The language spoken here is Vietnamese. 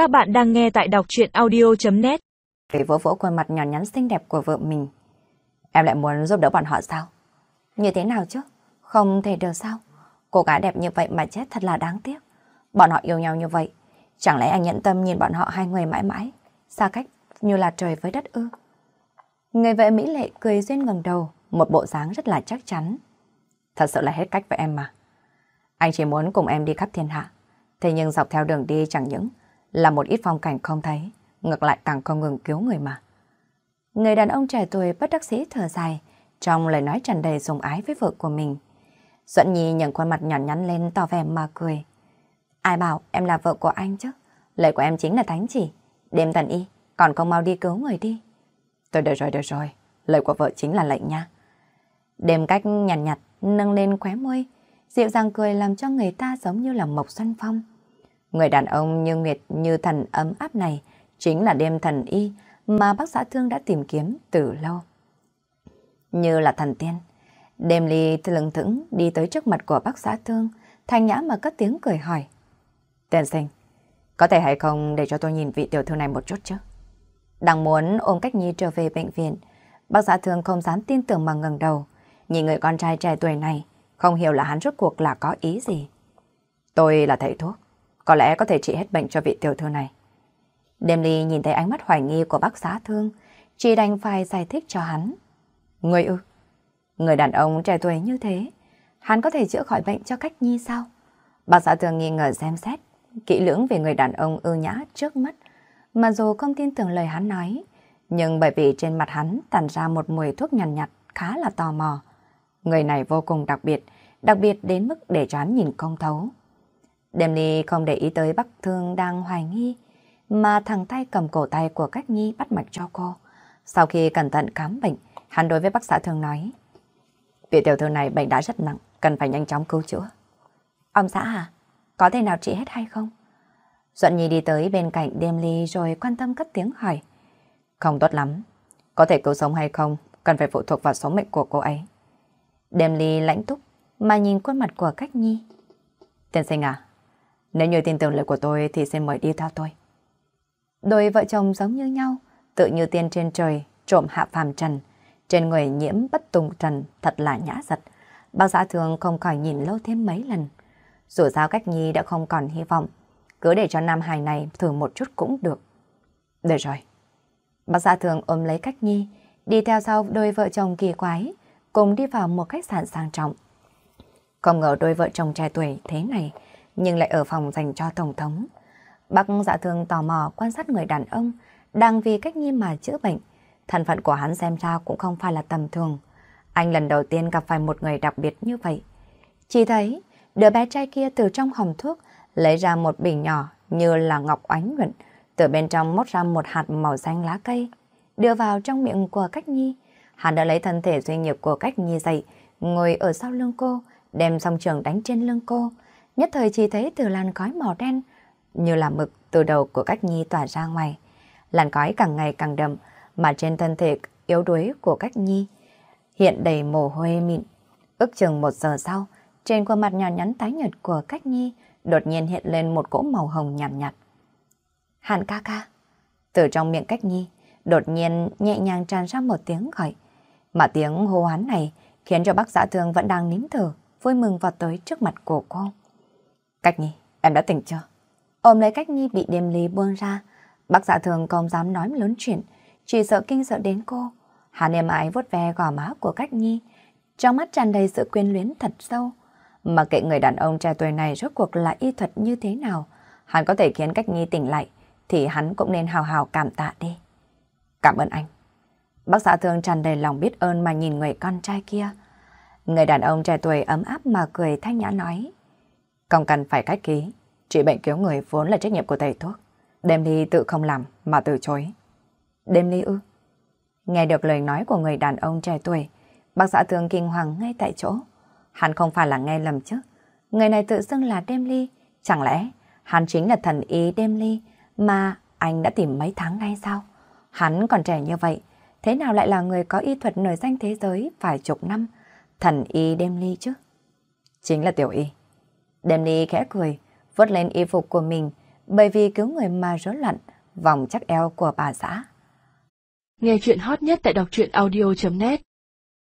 Các bạn đang nghe tại đọc chuyện audio.net Vì vỗ vỗ khuôn mặt nhỏ nhắn xinh đẹp của vợ mình. Em lại muốn giúp đỡ bọn họ sao? Như thế nào chứ? Không thể được sao? Cô gái đẹp như vậy mà chết thật là đáng tiếc. Bọn họ yêu nhau như vậy. Chẳng lẽ anh nhận tâm nhìn bọn họ hai người mãi mãi, xa cách như là trời với đất ư? Người vợ Mỹ Lệ cười duyên ngẩng đầu, một bộ dáng rất là chắc chắn. Thật sự là hết cách với em mà. Anh chỉ muốn cùng em đi khắp thiên hạ. Thế nhưng dọc theo đường đi chẳng những là một ít phong cảnh không thấy, ngược lại càng không ngừng cứu người mà. Người đàn ông trẻ tuổi bất đắc dĩ thở dài, trong lời nói tràn đầy dùng ái với vợ của mình. Duẫn Nhi nhận khuôn mặt nhỏ nhắn lên tỏ vẻ mà cười. Ai bảo em là vợ của anh chứ? Lời của em chính là thánh chỉ. Đêm tần y, còn không mau đi cứu người đi. Tôi được rồi, được rồi. Lời của vợ chính là lệnh nha. Đêm cách nhàn nhạt, nhạt, nâng lên khóe môi, dịu dàng cười làm cho người ta giống như là Mộc Xuân Phong. Người đàn ông như nguyệt như thần ấm áp này chính là đêm thần y mà bác xã thương đã tìm kiếm từ lâu. Như là thần tiên, đêm ly lưng thững đi tới trước mặt của bác xã thương, thanh nhã mà cất tiếng cười hỏi. Tiền sinh, có thể hay không để cho tôi nhìn vị tiểu thư này một chút chứ? Đang muốn ôm cách nhi trở về bệnh viện, bác xã thương không dám tin tưởng mà ngẩng đầu, nhìn người con trai trẻ tuổi này, không hiểu là hắn rốt cuộc là có ý gì. Tôi là thầy thuốc, có lẽ có thể trị hết bệnh cho vị tiểu thư này. Đêm ly nhìn thấy ánh mắt hoài nghi của bác xã thương, chỉ đành phải giải thích cho hắn. Người ư? Người đàn ông trẻ tuổi như thế, hắn có thể chữa khỏi bệnh cho cách nhi sao? Bác xã thương nghi ngờ xem xét, kỹ lưỡng về người đàn ông ưu nhã trước mắt, mà dù không tin tưởng lời hắn nói, nhưng bởi vì trên mặt hắn tàn ra một mùi thuốc nhàn nhạt, nhạt khá là tò mò. Người này vô cùng đặc biệt, đặc biệt đến mức để cho hắn nhìn không thấu. Đêm Ly không để ý tới Bắc Thương đang hoài nghi, mà thằng tay cầm cổ tay của Cách Nhi bắt mạch cho cô. Sau khi cẩn thận khám bệnh, hắn đối với bác xã Thương nói, Vị tiểu thư này bệnh đã rất nặng, cần phải nhanh chóng cứu chữa. Ông xã à, có thể nào trị hết hay không? Duận Nhi đi tới bên cạnh Đêm Ly rồi quan tâm cất tiếng hỏi. Không tốt lắm, có thể cứu sống hay không, cần phải phụ thuộc vào số mệnh của cô ấy. Đêm Ly lãnh túc, mà nhìn khuôn mặt của Cách Nhi. Tiên sinh à, nếu như tin tưởng lời của tôi thì xin mời đi theo tôi. Đôi vợ chồng giống như nhau, tự như tiên trên trời, trộm hạ phàm trần. Trên người nhiễm bất tùng trần thật là nhã giật. Bác giả thường không khỏi nhìn lâu thêm mấy lần. Dù sao cách nhi đã không còn hy vọng, cứ để cho Nam hài này thử một chút cũng được. Được rồi. Bác giả thường ôm lấy cách nhi, đi theo sau đôi vợ chồng kỳ quái, cùng đi vào một khách sạn sang trọng. Không ngờ đôi vợ chồng trẻ tuổi thế này, nhưng lại ở phòng dành cho Tổng thống. Bác dạ thương tò mò quan sát người đàn ông đang vì cách nhi mà chữa bệnh. Thân phận của hắn xem ra cũng không phải là tầm thường. Anh lần đầu tiên gặp phải một người đặc biệt như vậy. Chỉ thấy đứa bé trai kia từ trong hòm thuốc lấy ra một bình nhỏ như là ngọc oánh nhuận, từ bên trong móc ra một hạt màu xanh lá cây, đưa vào trong miệng của cách nhi. Hắn đã lấy thân thể duy nghiệp của cách nhi dậy, ngồi ở sau lưng cô, đem song trường đánh trên lưng cô. Nhất thời chỉ thấy từ làn khói màu đen, như là mực từ đầu của cách nhi tỏa ra ngoài. Làn khói càng ngày càng đậm, mà trên thân thể yếu đuối của cách nhi hiện đầy mồ hôi mịn. Ước chừng một giờ sau, trên khuôn mặt nhỏ nhắn tái nhợt của cách nhi đột nhiên hiện lên một cỗ màu hồng nhạt nhạt. Hàn ca ca. Từ trong miệng cách nhi, đột nhiên nhẹ nhàng tràn ra một tiếng gọi. Mà tiếng hô hoán này khiến cho bác giả thương vẫn đang nín thở, vui mừng vào tới trước mặt của cô. Cách nhi, em đã tỉnh chưa? Ôm lấy cách nhi bị điềm lý buông ra, bác dạ thường không dám nói lớn chuyện, chỉ sợ kinh sợ đến cô. Hắn êm ái vuốt ve gò má của cách nhi, trong mắt tràn đầy sự quyến luyến thật sâu. Mà kệ người đàn ông trẻ tuổi này rốt cuộc là y thuật như thế nào, hắn có thể khiến cách nhi tỉnh lại, thì hắn cũng nên hào hào cảm tạ đi. Cảm ơn anh. Bác xã thương tràn đầy lòng biết ơn mà nhìn người con trai kia. Người đàn ông trẻ tuổi ấm áp mà cười thanh nhã nói. Không cần phải cách ký, trị bệnh cứu người vốn là trách nhiệm của thầy thuốc. Đêm ly tự không làm mà từ chối. Đêm ly ư? Nghe được lời nói của người đàn ông trẻ tuổi, bác xã thường kinh hoàng ngay tại chỗ. Hắn không phải là nghe lầm chứ. Người này tự xưng là đêm ly. Chẳng lẽ hắn chính là thần y đêm ly mà anh đã tìm mấy tháng nay sao? Hắn còn trẻ như vậy, thế nào lại là người có y thuật nổi danh thế giới vài chục năm? Thần y đêm ly chứ? Chính là tiểu y. Đêm khẽ cười, vớt lên y phục của mình, bởi vì cứu người mà rối loạn vòng chắc eo của bà xã. Nghe chuyện hot nhất tại đọc truyện audio.net